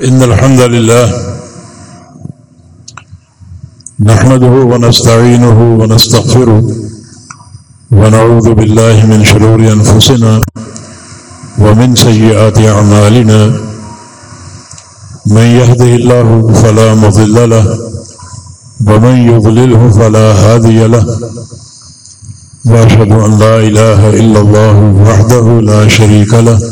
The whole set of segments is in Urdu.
إن الحمد لله نحمده ونستعينه ونستغفره ونعوذ بالله من شرور أنفسنا ومن سيئات أعمالنا من يهده الله فلا مضل له ومن يضلله فلا هادي له وأشهد أن لا إله إلا الله وحده لا شريك له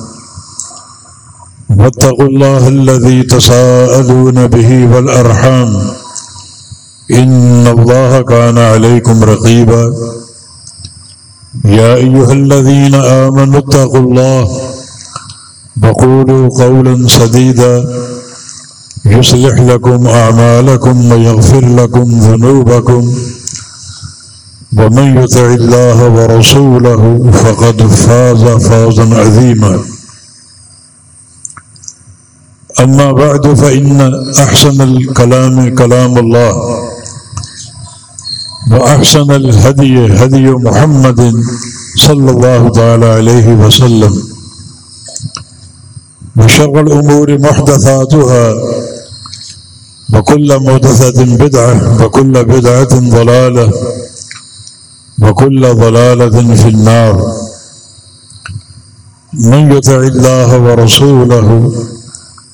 واتقوا الله الذي تساءلون به والأرحام إن الله كان عليكم رقيبا يا أيها الذين آمنوا اتقوا الله وقولوا قولا سديدا يصلح لكم أعمالكم ويغفر لكم ذنوبكم ومن يطع الله ورسوله فقد فاز فوزا عظيما أما بعد فإن أحسن الكلام كلام الله وأحسن الهدي هدي محمد صلى الله تعالى عليه وسلم وشر الأمور محدثاتها وكل محدثة بدعة وكل بدعة ضلالة وكل ضلالة في النار من يطع الله ورسوله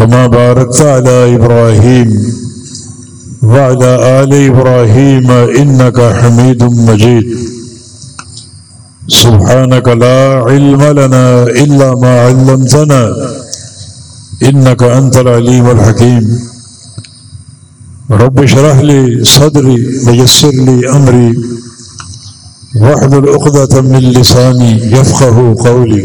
كما باركت على إبراهيم وعلى آل إبراهيم إنك حميد مجيد. سبحانك لا علم لنا إلا ما علمتنا إنك أنت العليم الحكيم. رب اشرح لي صدري ويسر لي أمري واحلل عقدة من لساني يفقه قولي.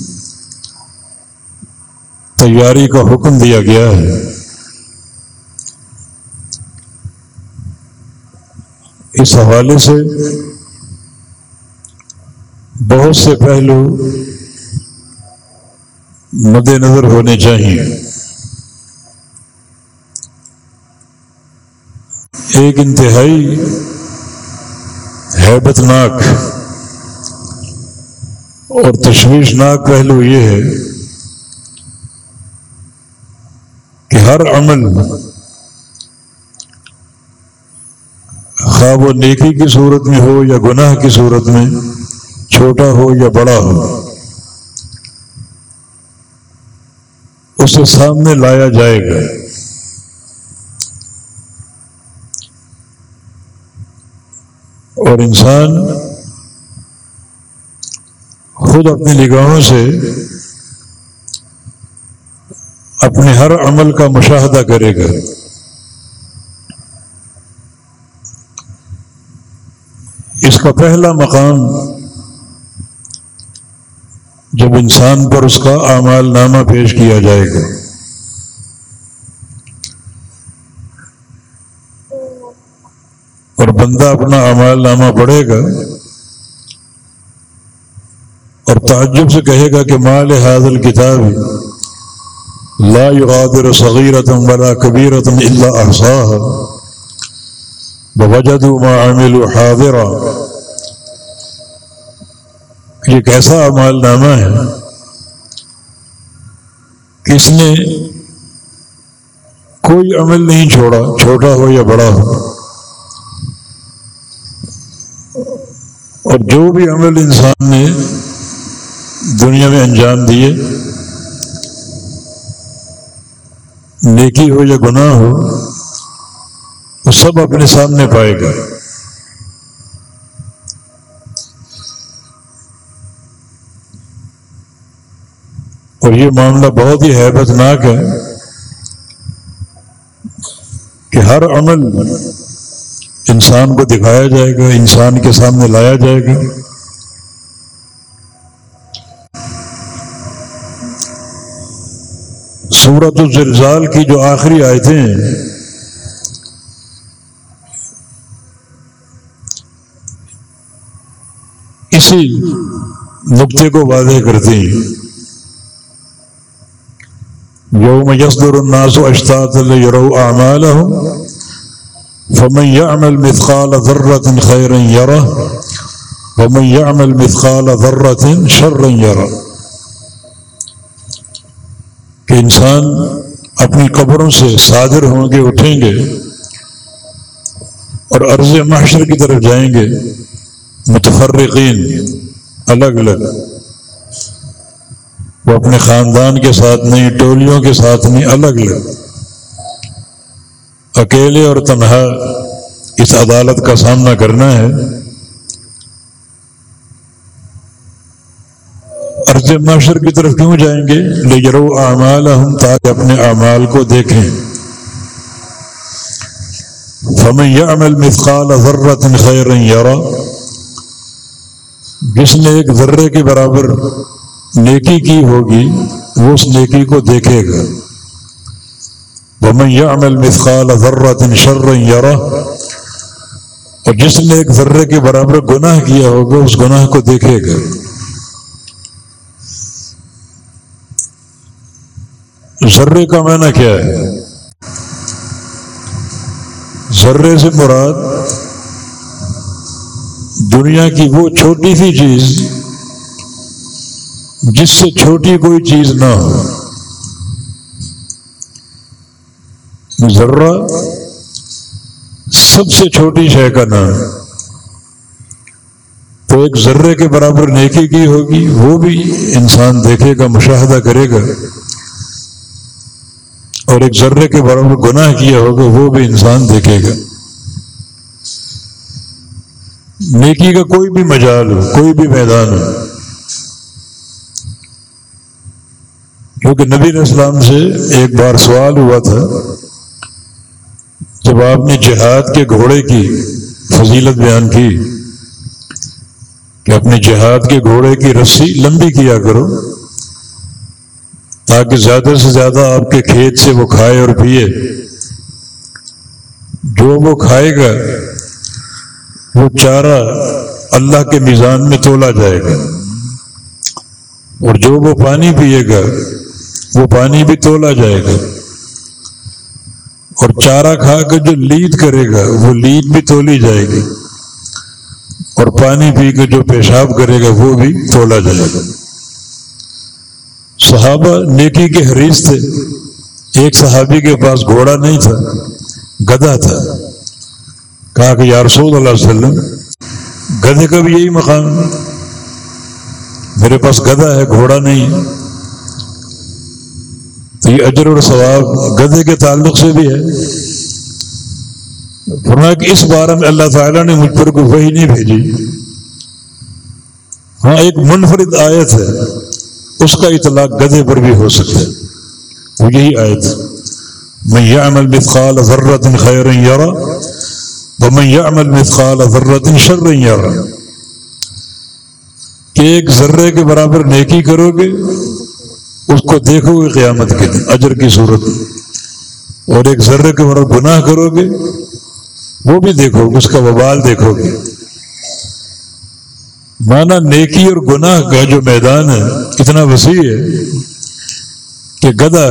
تیاری کا حکم دیا گیا ہے۔ اس حوالے سے بہت سے پہلو مد نظر ہونے چاہیے۔ ایک انتہائی حیبت ناک اور تشویشناک پہلو یہ ہے کہ ہر عمل خواب و نیکی کی صورت میں ہو یا گناہ کی صورت میں، چھوٹا ہو یا بڑا ہو، اسے سامنے لایا جائے گا۔ اور انسان خود اپنی نگاہوں سے اپنے ہر عمل کا مشاہدہ کرے گا۔ اس کا پہلا مقام جب انسان پر اس کا اعمال نامہ پیش کیا جائے گا۔ اور بندہ اپنا اعمال نامہ پڑھے گا اور تعجب سے کہے گا کہ مال حاضل کتاب لا يغادر صغيرة ولا كبيرة إلا أحصاها. ووجدوا ما عملوا حاضرا. یہ کیسا عمال نامہ ہے کس نے کوئی عمل نہیں چھوڑا، چھوٹا ہو یا بڑا ہو۔ اور جو بھی عمل انسان نے دنیا میں انجام دیے نیکی ہو یا گناہ ہو، وہ سب اپنے سامنے پائے گا۔ اور یہ معاملہ بہت ہی حیبت ناک ہے کہ ہر عمل انسان کو دکھایا جائے گا، انسان کے سامنے لایا جائے گا۔ سورت الزلزال کی جو آخری آیتیں ہیں۔ اسی نقطے کو واضح کرتی ہیں۔ یوم یصدر الناس اشتاط لیرو اعمالهم فمن يعمل مثقال ذرة خيرا يره ومن يعمل مثقال ذرة شرا يره انسان اپنی قبروں سے صادر ہوں گے اٹھیں گے اور عرض محشر کی طرف جائیں گے، متفرقین، الگ الگ۔ وہ اپنے خاندان کے ساتھ نہیں، ٹولیوں کے ساتھ نہیں، الگ الگ۔ اکیلے اور تنہا اس عدالت کا سامنا کرنا ہے۔ عرض معاشر کی طرف کیوں جائیں گے؟ لے جرو اعمال ہم تاکہ اپنے اعمال کو دیکھیں۔ فمن يعمل مثقال ذرة خيرا يرى۔ جس نے ایک ذرے کے برابر نیکی کی ہوگی، وہ اس نیکی کو دیکھے گا۔ ومن يعمل مثقال ذرة شرا يرى۔ اور جس نے ایک ذرے کے برابر گناہ کیا ہوگا، اس گناہ کو دیکھے گا۔ ذرے کا معنی کیا ہے؟ ذرے سے مراد دنیا کی وہ چھوٹی سی چیز جس سے چھوٹی کوئی چیز نہ ہو۔ ذرہ سب سے چھوٹی شے کا نام تو ایک ذرے کے برابر نیکی کی ہوگی، وہ بھی انسان دیکھے گا، مشاہدہ کرے گا۔ اور ایک ذرے کے برابر گناہ کیا ہوگا، وہ بھی انسان دیکھے گا۔ نیکی کا کوئی بھی مجال ہو، کوئی بھی میدان ہو۔ کیونکہ نبی علیہ السلام سے ایک بار سوال ہوا تھا، جب آپ نے جہاد کے گھوڑے کی فضیلت بیان کی کہ اپنے جہاد کے گھوڑے کی رسی لمبی کیا کرو تاکہ زیادہ سے زیادہ آپ کے کھیت سے وہ کھائے اور پیے۔ جو وہ کھائے گا، وہ چارہ اللہ کے میزان میں تولا جائے گا۔ اور جو وہ پانی پیے گا، وہ پانی بھی تولا جائے گا۔ اور چارہ کھا کر جو لید کرے گا، وہ لید بھی تولی جائے گی۔ اور پانی پی کے جو پیشاب کرے گا، وہ بھی تولا جائے گا۔ صحابہ نیکی کے حریث تھے۔ ایک صحابی کے پاس گھوڑا نہیں تھا، گدھا تھا۔ کہا کہ یا رسول اللہ علیہ وسلم، گدھے کا بھی یہی مقام میرے پاس گدھا ہے، گھوڑا نہیں۔ تو یہ اجر اور ثواب گدھے کے تعلق سے بھی ہے۔ فرمایا کہ اس بارے میں اللہ تعالیٰ نے مجھ پر کوئی وہی نہیں بھیجی۔ ہاں ایک منفرد آیت ہے۔ اس کا اطلاق گدے پر بھی ہو سکتا ہے وہ یہی آیت۔ میں یہ عمل مثقال ذرت خیر یارا وہ میں یہ عمل مثقال ذرت شر یارا کہ ایک ذرے کے برابر نیکی کرو گے، اس کو دیکھو گے قیامت کے دن، اجر کی صورت۔ اور ایک ذرے کے برابر گناہ کرو گے، وہ بھی دیکھو گے اس کا وبال دیکھو گے۔ مانا نیکی اور گناہ کا جو میدان ہے، اتنا وسیع ہے کہ گدا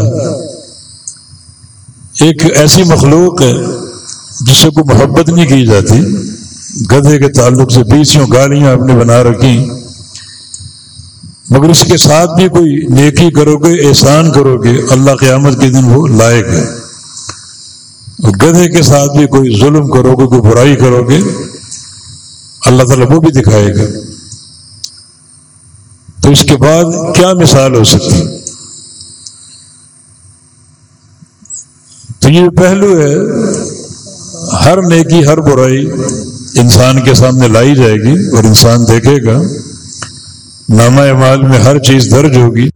ایک ایسی مخلوق ہے جس سے کوئی محبت نہیں کی جاتی۔ گدھے کے تعلق سے بیسوں گالیاں آپ نے بنا رکھی۔ مگر اس کے ساتھ بھی کوئی نیکی کرو گے، احسان کرو گے، اللہ قیامت کے دن وہ لائق ہے۔ گدھے کے ساتھ بھی کوئی ظلم کرو گے، کوئی برائی کرو گے، اللہ تعالیٰ وہ بھی دکھائے گا۔ تو اس کے بعد کیا مثال ہو سکتی؟ تو یہ پہلو ہے، ہر نیکی، ہر برائی انسان کے سامنے لائی جائے گی اور انسان دیکھے گا، نامہ اعمال میں ہر چیز درج ہوگی۔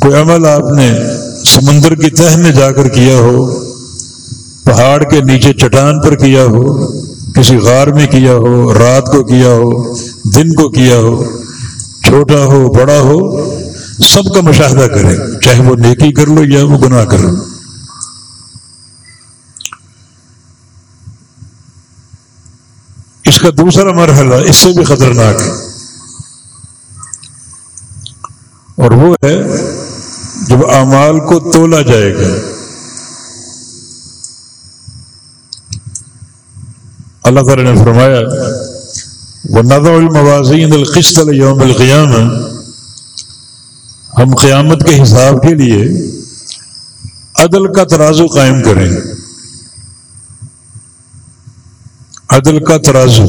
کوئی عمل آپ نے سمندر کی تہ میں جا کر کیا ہو، پہاڑ کے نیچے چٹان پر کیا ہو کسی غار میں کیا ہو، رات کو کیا ہو، دن کو کیا ہو، چھوٹا ہو، بڑا ہو، سب کا مشاہدہ کرے چاہے وہ نیکی کر لو یا وہ گناہ کر لو۔ اس کا دوسرا مرحلہ، اس سے بھی خطرناک ہے۔ اور وہ ہے، جب اعمال کو تولا جائے گا اللہ تعالی نے فرمایا وہ نظر الموازین القشت یوم القیام ہم قیامت کے حساب کے لیے عدل کا ترازو قائم کریں۔ عدل کا ترازو،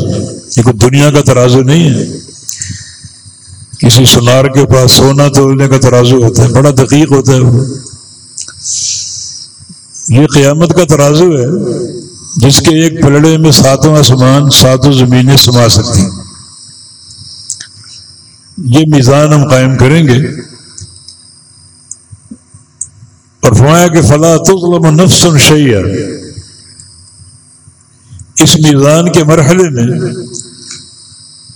یہ کوئی دنیا کا ترازو نہیں ہے۔ کسی سنار کے پاس سونا تولنے کا ترازو ہوتا ہے، بڑا دقیق ہوتا ہے وہ۔ یہ قیامت کا ترازو ہے۔ جس کے ایک پلڑے میں ساتوں آسمان ساتوں زمینیں سما سکتی یہ میزان ہم قائم کریں گے۔ اور فرمایا کہ فلاں تظلم نفس شیئر اس میزان کے مرحلے میں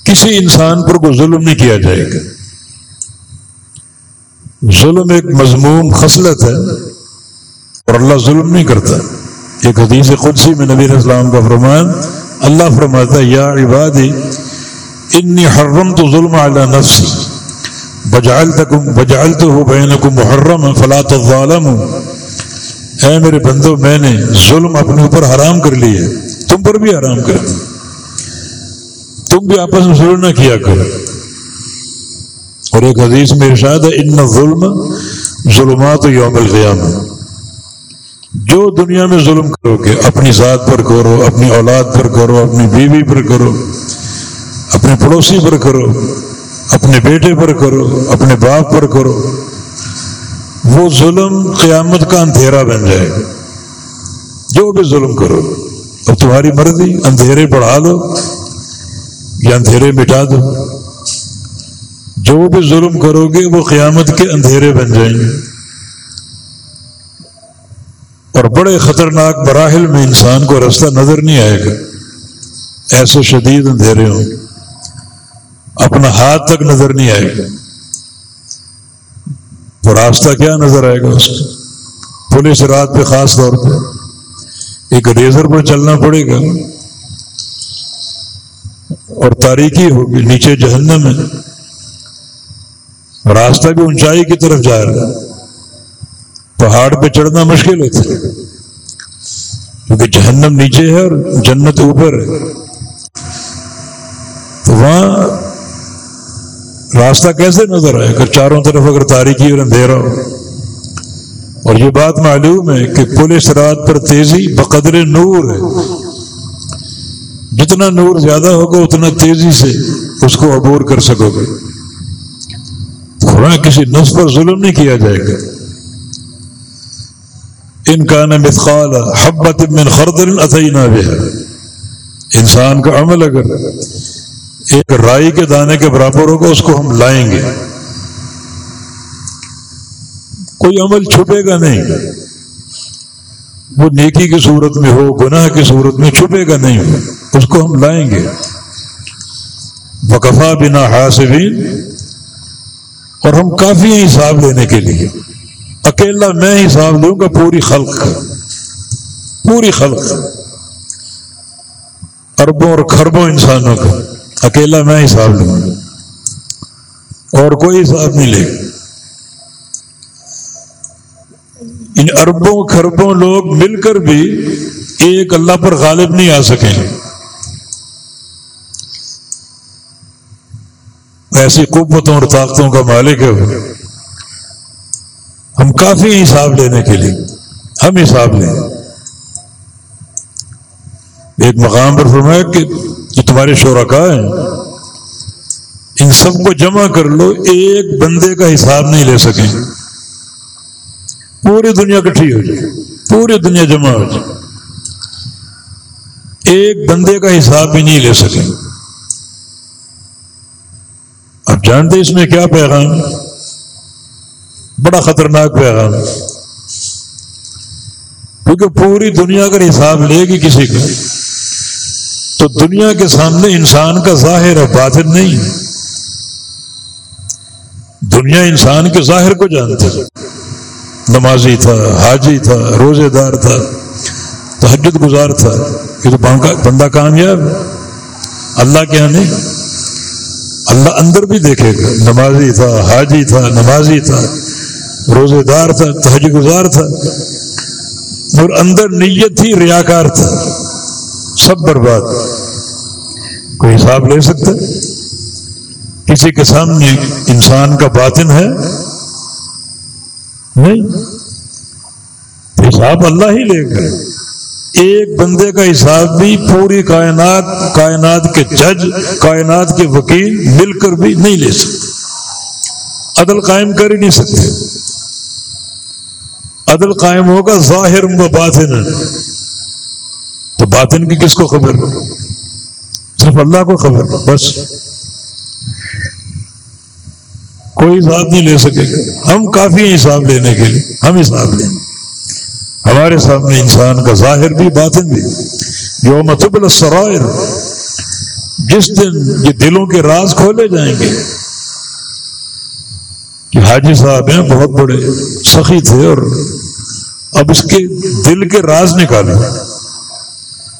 کسی انسان پر کوئی ظلم نہیں کیا جائے گا۔ ظلم ایک مضموم خصلت ہے اور اللہ ظلم نہیں کرتا۔ ایک حدیث قدسی میں نبی اسلام کا فرمان، اللہ فرماتا یا عبادی، انی حرم تو ظلم اعلیٰ نفسی بجال تک بجال تو ہو بین محرم فلاں ظالم اے میرے بندو، میں نے ظلم اپنے اوپر حرام کر لی ہے، تم پر بھی آرام کر تم بھی آپس میں ظلم نہ کیا کرو۔ اور ایک حدیث میں ارشاد ہے، ان ظلم ظلمات یوم القیام جو دنیا میں ظلم کرو گے، اپنی ذات پر کرو، اپنی اولاد پر کرو، اپنی بیوی پر کرو، اپنے پڑوسی پر کرو، اپنے بیٹے پر کرو، اپنے باپ پر کرو، وہ ظلم قیامت کا اندھیرا بن جائے گا۔ جو بھی ظلم کرو، اب تمہاری مرضی، اندھیرے بڑھا دو یا اندھیرے مٹا دو۔ جو بھی ظلم کرو گے، وہ قیامت کے اندھیرے بن جائیں گے۔ اور بڑے خطرناک براہل میں انسان کو رستہ نظر نہیں آئے گا۔ ایسے شدید اندھیرے ہوں۔ اپنا ہاتھ تک نظر نہیں آئے گا۔ وہ راستہ کیا نظر آئے گا اس کا پولیس رات پہ خاص طور پہ ایک ریزر پر چلنا پڑے گا۔ اور تاریخی ہوگی، نیچے جہنم ہے۔ راستہ بھی اونچائی کی طرف جا رہا ہے۔ پہاڑ پہ چڑھنا مشکل ہوتا ہے۔ کیونکہ جہنم نیچے ہے اور جنت اوپر ہے۔ تو وہاں راستہ کیسے نظر آئے؟ اگر چاروں طرف اگر تاریخی اور اندھیرا ہو۔ اور یہ بات معلوم ہے کہ پولیس رات پر تیزی بقدر نور ہے۔ جتنا نور زیادہ ہوگا، اتنا تیزی سے اس کو عبور کر سکو گے۔ وہاں کسی نفس پر ظلم نہیں کیا جائے گا۔ ان کا مثقال حبت من خردر اتینا بھی انسان کا عمل اگر ایک رائی کے دانے کے برابر ہوگا، اس کو ہم لائیں گے۔ کوئی عمل چھپے گا نہیں۔ وہ نیکی کی صورت میں ہو، گناہ کی صورت میں چھپے گا نہیں۔ اس کو ہم لائیں گے۔ وقفا بنا حاصبین اور ہم کافی ہیں حساب لینے کے لیے۔ اکیلا میں حساب لوں گا پوری خلق. پوری خلق. اربوں اور خربوں انسانوں کا اکیلا میں حساب لوں گا. اور کوئی حساب نہیں لے ان اربوں خربوں لوگ مل کر بھی ایک اللہ پر غالب نہیں آ سکیں ایسی قوتوں اور طاقتوں کا مالک ہے ہم کافی حساب لینے کے لیے، ہم حساب لیں۔ ایک مقام پر فرمایا کہ جو تمہارے شرکا ہیں، ان سب کو جمع کر لو، ایک بندے کا حساب نہیں لے سکیں۔ پوری دنیا کٹھی ہو جائے، پوری دنیا جمع ہو جائے۔ ایک بندے کا حساب بھی نہیں لے سکیں۔ اب جانتے اس میں کیا پیغام؟ بڑا خطرناک پیغام کیونکہ پوری دنیا اگر حساب لے گی کسی کا، تو دنیا کے سامنے انسان کا ظاہر ہے باطن نہیں۔ دنیا انسان کے ظاہر کو جانتے تھے نمازی تھا، حاجی تھا روزے دار تھا تحجد گزار تھا۔ کہ تو بندہ کامیاب اللہ کے یہاں نہیں۔ اللہ اندر بھی دیکھے گا۔ نمازی تھا، حاجی تھا، نمازی تھا۔ روزے دار تھا تحجد گزار تھا، اور اندر نیت تھی ریاکار تھا۔ سب برباد۔ کوئی حساب لے سکتا؟ کسی کے سامنے انسان کا باطن ہے؟ نہیں۔ حساب اللہ ہی لے گا ایک بندے کا حساب بھی پوری کائنات کائنات کے جج، کائنات کے وکیل مل کر بھی نہیں لے سکتے۔ عدل قائم کر ہی نہیں سکتے۔ عدل قائم ہوگا، ظاہر و باطن۔ تو باطن کی کس کو خبر؟ صرف اللہ کو خبر، بس۔ کوئی حساب نہیں لے سکے۔ گا ہم کافی ہیں حساب لینے کے لیے، ہم حساب لیں۔ ہمارے سامنے انسان کا ظاہر بھی، باطن بھی۔ جو متب السرائر۔ جس دن یہ دلوں کے راز کھولے جائیں گے۔ کہ حاجی صاحب ہیں، بہت بڑے، سخی تھے اور اب اس کے دل کے راز نکالے۔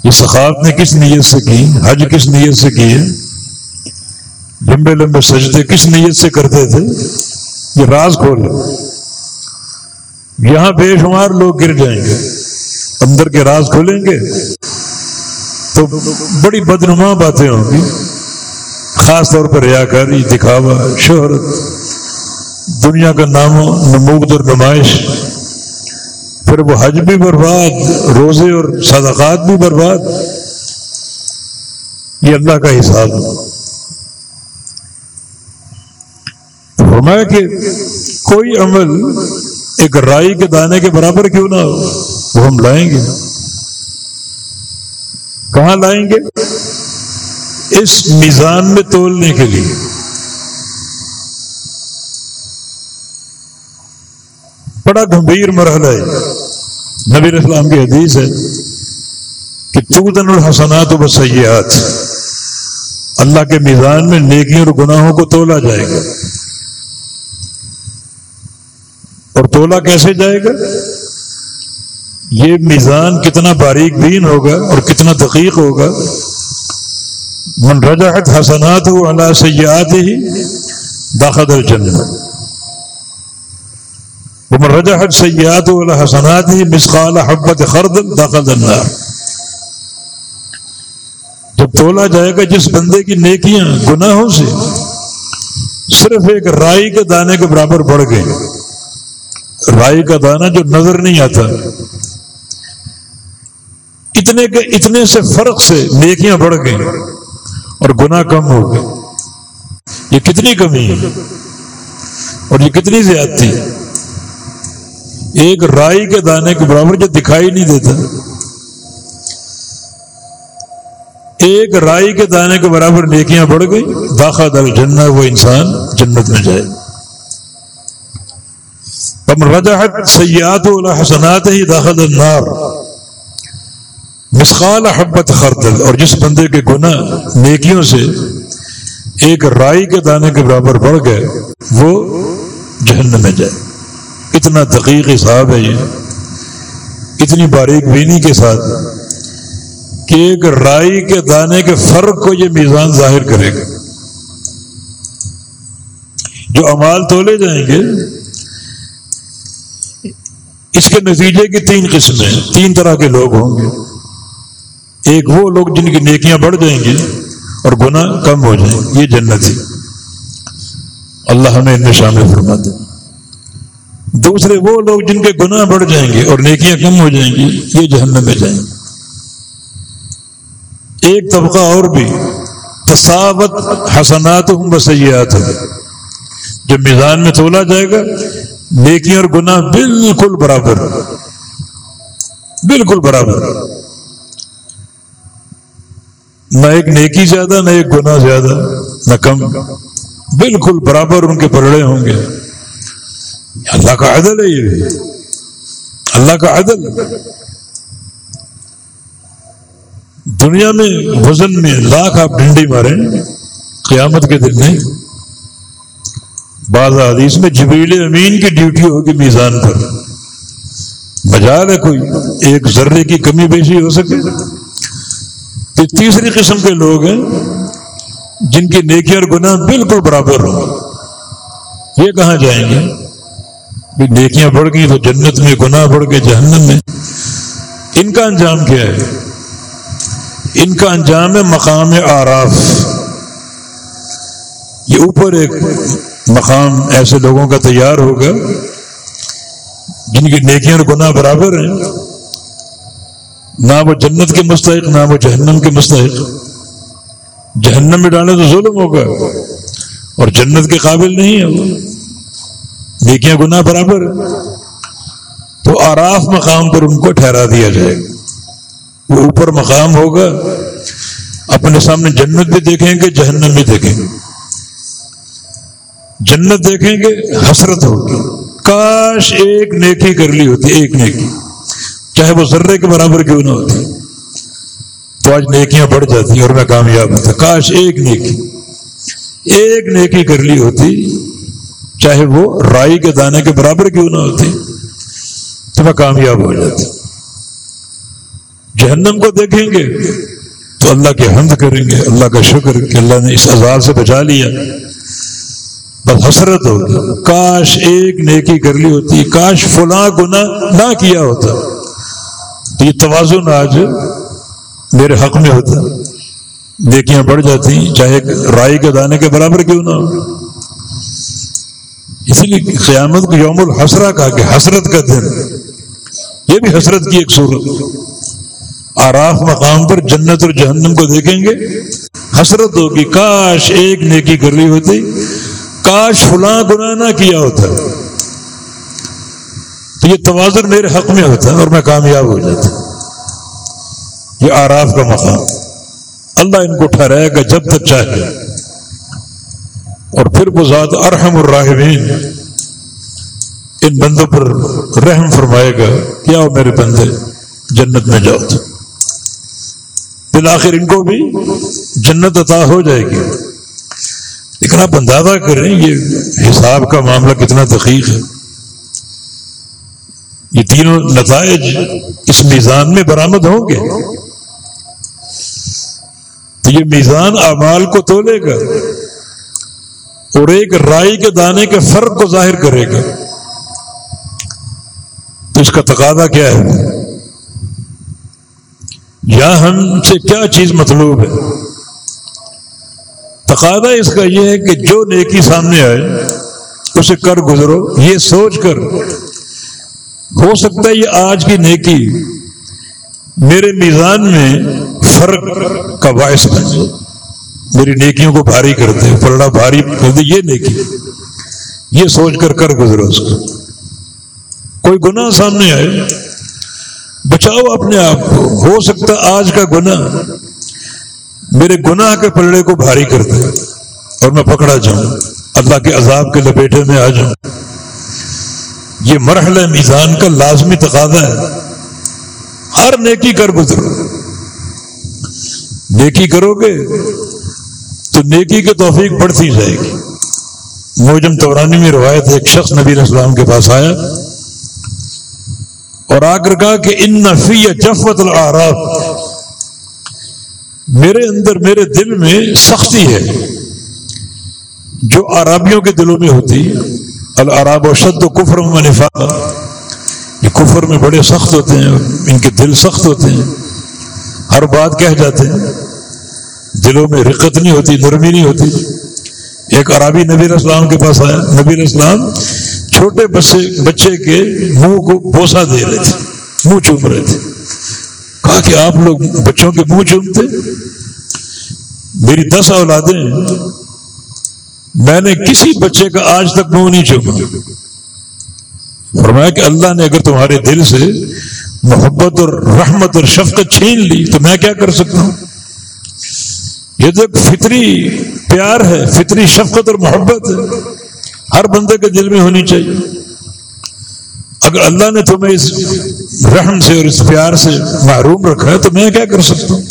یہ سخاوت نے کس نیت سے کی؟ حج کس نیت سے کی ہے؟ لمبے لمبے سجدے کس نیت سے کرتے تھے؟ یہ راز کھول۔ یہاں بے شمار لوگ گر جائیں گے۔ اندر کے راز کھولیں گے۔ تو بڑی بدنما باتیں ہوں گی۔ خاص طور پر ریاکاری، دکھاوا، شہرت۔ دنیا کا نام و نمود اور نمائش۔ پھر وہ حج بھی برباد، روزے اور صدقات بھی برباد۔ یہ اللہ کا حساب فرمایا کہ کوئی عمل ایک رائی کے دانے کے برابر کیوں نہ ہو، وہ ہم لائیں گے۔ کہاں لائیں گے؟ اس میزان میں تولنے کے لیے۔ بڑا گمبھیر مرحلہ ہے۔ نبی اسلام کی حدیث ہے کہ تودن الحسنات و سیاحت اللہ کے میزان میں نیکیوں اور گناہوں کو تولا جائے گا۔ اور تولا کیسے جائے گا؟ یہ میزان کتنا باریک بین ہوگا اور کتنا دقیق ہوگا۔ من رجحت حسنات ہو اللہ سیاحت ہی داخت الجنت عمر رجا حج سیات حسنات ہی مسقال حبت خرد داخل النار. جب تولا جائے گا جس بندے کی نیکیاں گناہوں سے صرف ایک رائی کے دانے کے برابر بڑھ گئے. رائی کا دانہ جو نظر نہیں آتا. اتنے کے اتنے سے فرق سے نیکیاں بڑھ گئیں اور گناہ کم ہو گئے. یہ کتنی کمی ہے اور یہ کتنی زیادتی ہے؟ ایک رائی کے دانے کے برابر جو دکھائی نہیں دیتا۔ ایک رائی کے دانے کے برابر نیکیاں بڑھ گئی داخا دل جن وہ انسان جنت میں جائے۔ تم رجحت سیات حسنات ہی داخل النار۔ مسقال حبت خردل۔ اور جس بندے کے گناہ نیکیوں سے ایک رائی کے دانے کے برابر بڑھ گئے، وہ جہنم میں جائے۔ اتنا دقیق حساب ہے یہ، اتنی باریک بینی کے ساتھ کہ ایک رائی کے دانے کے فرق کو یہ میزان ظاہر کرے گا۔ جو امال تولے جائیں گے، اس کے نتیجے کی تین قسمیں، تین طرح کے لوگ ہوں گے۔ ایک وہ لوگ جن کی نیکیاں بڑھ جائیں گی اور گناہ کم ہو جائیں گے یہ جنت ہی اللہ ہمیں ان میں شامل فرما دے۔ دوسرے وہ لوگ جن کے گناہ بڑھ جائیں گے اور نیکیاں کم ہو جائیں گی، یہ جہنم میں جائیں گے۔ ایک طبقہ اور بھی تصاوت حسنات ہوں بسیات ہوں میزان میں تولا جائے گا، نیکی اور گناہ بالکل برابر بالکل برابر۔ نہ ایک نیکی زیادہ، نہ ایک گناہ زیادہ، نہ کم، بالکل برابر ان کے پلڑے ہوں گے۔ اللہ کا عدل ہے یہ اللہ کا عدل دنیا میں وزن میں لاکھ آپ ڈنڈی ماریں، قیامت کے دن نہیں۔ بعض حدیث میں جبیل امین کی ڈیوٹی ہوگی میزان پر۔ مجال ہے کوئی، ایک ذرے کی کمی بیشی ہو سکے۔ تو تیسری قسم کے لوگ ہیں، جن کی نیکی اور گناہ بالکل برابر ہوں۔ یہ کہاں جائیں گے؟ نیکیاں بڑھ گئی تو جنت میں گناہ بڑھ گئے، جہنم میں۔ ان کا انجام کیا ہے؟ ان کا انجام ہے مقام آراف یہ اوپر ایک مقام ایسے لوگوں کا تیار ہوگا جن کی نیکیاں اور گناہ برابر ہیں۔ نہ وہ جنت کے مستحق، نہ وہ جہنم کے مستحق۔ جہنم میں ڈالے تو ظلم ہوگا اور جنت کے قابل نہیں ہے۔ وہ نیکیاں گناہ برابر تو آراف مقام پر ان کو ٹھہرا دیا جائے۔ گا وہ اوپر مقام ہوگا۔ اپنے سامنے جنت بھی دیکھیں گے، جہنم بھی دیکھیں گے۔ جنت دیکھیں گے، حسرت ہوگی۔ کاش ایک نیکی کر لی ہوتی، ایک نیکی۔ چاہے وہ ذرے کے برابر کیوں نہ ہوتی۔ تو آج نیکیاں بڑھ جاتی اور میں کامیاب ہوتا کاش ایک نیکی ایک نیکی کر لی ہوتی۔ چاہے وہ رائی کے دانے کے برابر کیوں نہ ہوتی، تو میں کامیاب ہو جاتی۔ جہنم کو دیکھیں گے تو اللہ کے حمد کریں گے، اللہ کا شکر کہ اللہ نے اس عذاب سے بچا لیا۔ بس حسرت ہوگی کاش ایک نیکی کر لی ہوتی، کاش فلاں گنا نہ کیا ہوتا۔ تو یہ توازن آج میرے حق میں ہوتا۔ نیکیاں بڑھ جاتی، چاہے رائی کے دانے کے برابر کیوں نہ ہو۔ اسی لیے قیامت کو یوم الحسرہ کہا کہ حسرت کا دن۔ یہ بھی حسرت کی ایک صورت۔ آراف مقام پر جنت اور جہنم کو دیکھیں گے۔ حسرت ہوگی۔ کاش ایک نیکی کر لی ہوتی۔ کاش فلاں گناہ نہ کیا ہوتا۔ تو یہ توازن میرے حق میں ہوتا اور میں کامیاب ہو جاتا۔ یہ آراف کا مقام۔ اللہ ان کو ٹھہرائے گا جب تک چاہے۔ پھر وہ ذات ارحم الراحمین ان بندوں پر رحم فرمائے گا کیا ہو میرے بندے جنت میں جاؤ۔ تو بالآخر ان کو بھی جنت عطا ہو جائے گی۔ لیکن آپ اندازہ کریں یہ حساب کا معاملہ کتنا دقیق ہے۔ یہ تینوں نتائج اس میزان میں برآمد ہوں گے۔ تو یہ میزان اعمال کو تولے گا۔ اور ایک رائی کے دانے کے فرق کو ظاہر کرے گا۔ تو اس کا تقاضا کیا ہے؟ یا ہم سے کیا چیز مطلوب ہے؟ تقاضا اس کا یہ ہے کہ جو نیکی سامنے آئے، اسے کر گزرو۔ یہ سوچ کر۔ ہو سکتا ہے یہ آج کی نیکی میرے میزان میں فرق کا باعث بن جائے۔ میری نیکیوں کو بھاری کر دے پلڑا بھاری کر دے یہ نیکی۔ یہ سوچ کر کر گزرو اس کو۔ کوئی گناہ سامنے آئے۔ بچاؤ اپنے آپ کو۔ ہو سکتا آج کا گناہ میرے گناہ کے پلڑے کو بھاری کر دے اور میں پکڑا جاؤں۔ اللہ کے عذاب کے لپیٹے میں آ جاؤں۔ یہ مرحلہ میزان کا لازمی تقاضا ہے۔ ہر نیکی کر گزرو۔ نیکی کرو گے؟ تو نیکی کی توفیق بڑھتی جائے گی۔ موجم تورانی میں روایت ایک شخص نبی علیہ السلام کے پاس آیا اور آ کر کہا کہ ان نفی جفت العراف میرے اندر، میرے دل میں سختی ہے۔ جو عرابیوں کے دلوں میں ہوتی العراب و شد و کفر و نفا یہ کفر میں بڑے سخت ہوتے ہیں، ان کے دل سخت ہوتے ہیں، ہر بات کہہ جاتے ہیں۔ دلوں میں رقت نہیں ہوتی، نرمی نہیں ہوتی۔ ایک عرابی نبی اسلام کے پاس آیا۔ نبی اسلام چھوٹے بچے بچے کے منہ کو بوسا دے رہے تھے، منہ چوم رہے تھے۔ کہا کہ آپ لوگ بچوں کے منہ چومتے؟ میری دس اولادیں، میں نے کسی بچے کا آج تک منہ نہیں چوما۔ فرمایا کہ اللہ نے اگر تمہارے دل سے محبت اور رحمت اور شفقت چھین لی تو میں کیا کر سکتا ہوں؟ یہ تو ایک فطری پیار ہے، فطری شفقت اور محبت ہے، ہر بندے کے دل میں ہونی چاہیے۔ اگر اللہ نے تمہیں اس رحم سے اور اس پیار سے محروم رکھا ہے، تو میں کیا کر سکتا ہوں؟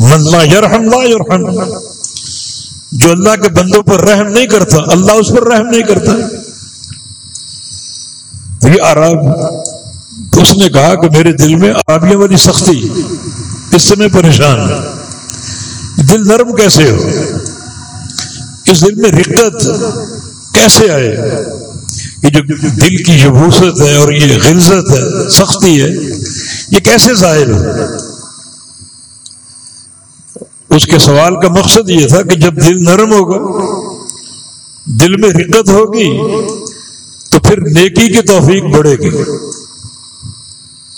من لا یرحم لا یرحم۔ جو اللہ کے بندوں پر رحم نہیں کرتا، اللہ اس پر رحم نہیں کرتا۔ یہ آرام، اس نے کہا کہ میرے دل میں آبیوں والی سختی اس سے میں پریشان ہوں۔ دل نرم کیسے ہو؟ اس دل میں رقت کیسے آئے؟ یہ جو دل کی یبوست ہے اور یہ غلزت ہے، سختی ہے، یہ کیسے ظاہر ہے اس کے سوال کا مقصد یہ تھا کہ جب دل نرم ہوگا، دل میں رقت ہوگی، تو پھر نیکی کی توفیق بڑھے گی۔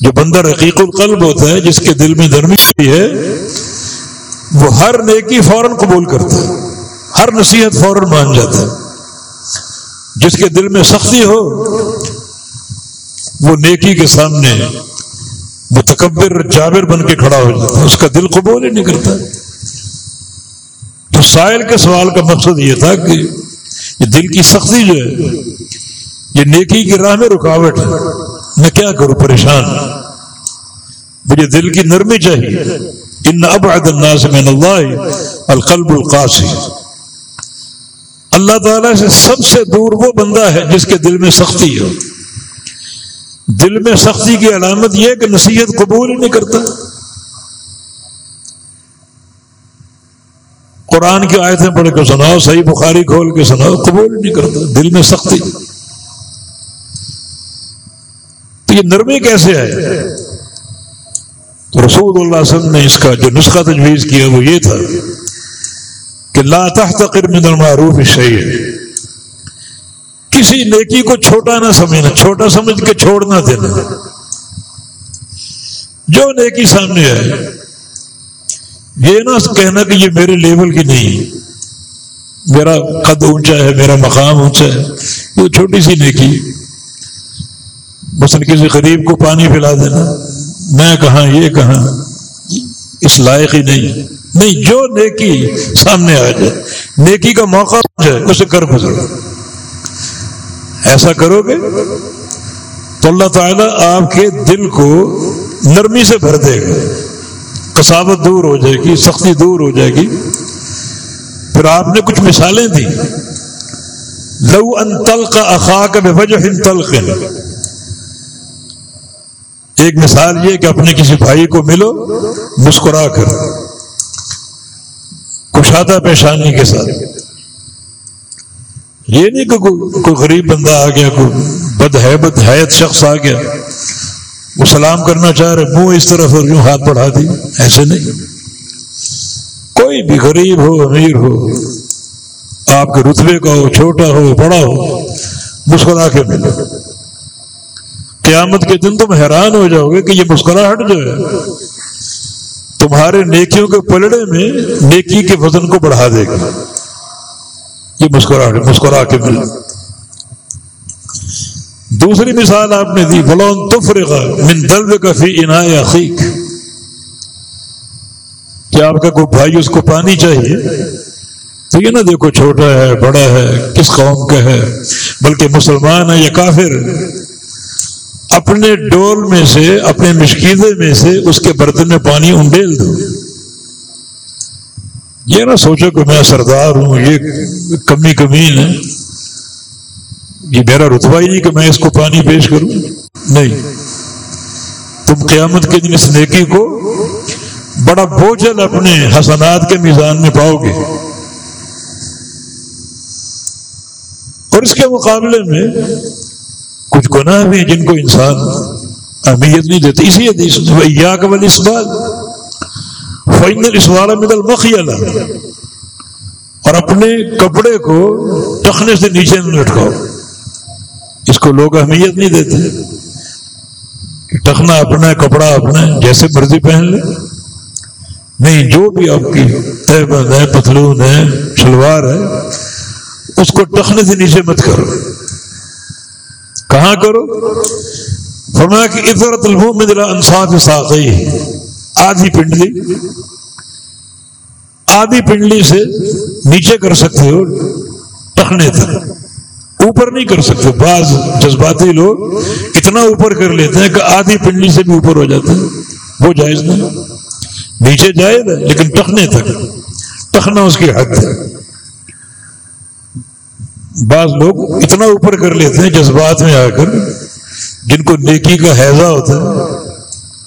جو بندہ رقیق القلب ہوتا ہے، جس کے دل میں نرمی ہوتی ہے وہ ہر نیکی فوراً قبول کرتا ہے، ہر نصیحت فوراً مان جاتا ہے۔ جس کے دل میں سختی ہو، وہ نیکی کے سامنے متکبر، جابر بن کے کھڑا ہو جاتا ہے، اس کا دل قبول ہی نہیں کرتا۔ تو سائل کے سوال کا مقصد یہ تھا کہ یہ دل کی سختی جو ہے، یہ نیکی کی راہ میں رکاوٹ ہے۔ میں کیا کروں؟ پریشان۔ مجھے دل کی نرمی چاہیے۔ ان ابعد الناس من اللہ القلب القاسی اللہ تعالیٰ سے سب سے دور وہ بندہ ہے جس کے دل میں سختی ہو دل میں سختی کی علامت یہ کہ نصیحت قبول ہی نہیں کرتا۔ قرآن کی آیتیں پڑھ کے سناؤ، صحیح بخاری کھول کے سناؤ، قبول ہی نہیں کرتا۔ دل میں سختی۔ تو یہ نرمی کیسے آئے؟ تو رسول اللہ علیہ وسلم نے اس کا جو نسخہ تجویز کیا وہ یہ تھا کہ لا تحتقر من المعروف شیء کسی نیکی کو چھوٹا نہ سمجھنا، چھوٹا سمجھ کے چھوڑنا دینا۔ جو نیکی سامنے آئے، یہ نہ کہنا کہ یہ میرے لیول کی نہیں میرا قد اونچا ہے، میرا مقام اونچا ہے، وہ چھوٹی سی نیکی۔ مثلا کسی غریب کو پانی پلا دینا۔ میں کہاں، یہ کہاں؟ اس لائق ہی نہیں۔ نہیں، جو نیکی سامنے آ جائے، نیکی کا موقع جائے، اسے کر گزرو ایسا کرو گے تو اللہ تعالیٰ آپ کے دل کو نرمی سے بھر دے گا۔ کساوت دور ہو جائے گی، سختی دور ہو جائے گی۔ پھر آپ نے کچھ مثالیں دی لو ان تلق اخاق بے وجہ تلق۔ ایک مثال یہ کہ اپنے کسی بھائی کو ملو، مسکرا کر۔ کشادہ پیشانی کے ساتھ۔ یہ نہیں کہ کوئی غریب بندہ آ گیا، کوئی بد ہے بد حیت شخص آ گیا۔ وہ سلام کرنا چاہ رہے منہ اس طرف اور یوں ہاتھ بڑھا دی۔ ایسے نہیں۔ کوئی بھی غریب ہو، امیر ہو، آپ کے رتبے کا ہو، چھوٹا ہو، بڑا ہو، مسکرا کے ملو۔ قیامت کے دن تم حیران ہو جاؤ گے کہ یہ مسکراہٹ جو ہے، تمہارے نیکیوں کے پلڑے میں نیکی کے وزن کو بڑھا دے گا۔ یہ مسکراہٹ، مسکرا کے ملو دوسری مثال آپ نے دی بلون تفرغ من دلو کا فی انا عقیق کیا آپ کا کوئی بھائی اس کو پانی چاہیے؟ تو یہ نہ دیکھو، چھوٹا ہے، بڑا ہے، کس قوم کا ہے، بلکہ مسلمان ہے یا کافر۔ اپنے ڈول میں سے، اپنے مشکیزے میں سے اس کے برتن میں پانی انڈیل دو۔ یہ نہ سوچو کہ میں سردار ہوں، یہ کمی کمین ہے۔ یہ میرا رتبہ ہی نہیں کہ میں اس کو پانی پیش کروں۔ نہیں۔ تم قیامت کے دن اس نیکی کو بڑا بوجھل اپنے حسنات کے میزان میں پاؤ گے۔ اور اس کے مقابلے میں کچھ گناہ بھی جن کو انسان اہمیت نہیں دیتے اسی حدیث یا قبل اس بات فائنل اس والا مدل اور اپنے کپڑے کو ٹخنے سے نیچے نہ لٹکاؤ۔ اس کو لوگ اہمیت نہیں دیتے۔ ٹخنا اپنا ہے کپڑا اپنا ہے جیسے مرضی پہن لے۔ نہیں، جو بھی آپ کی تہبند ہے، پتلون ہے، شلوار ہے، اس کو ٹخنے سے نیچے مت کرو۔ کہاں کرو؟ فرمایا کہ عزرت الحمد اللہ انصاف ساقی آدھی پنڈلی۔ آدھی پنڈلی سے نیچے کر سکتے ہو، ٹخنے تک۔ اوپر نہیں کر سکتے۔ بعض جذباتی لوگ اتنا اوپر کر لیتے ہیں کہ آدھی پنڈلی سے بھی اوپر ہو جاتے ہیں۔ وہ جائز نہیں۔ نیچے جائز ہے، لیکن ٹخنے تک۔ ٹخنا اس کی حد ہے۔ بعض لوگ اتنا اوپر کر لیتے ہیں جذبات میں آ کر، جن کو نیکی کا حیضہ ہوتا ہے،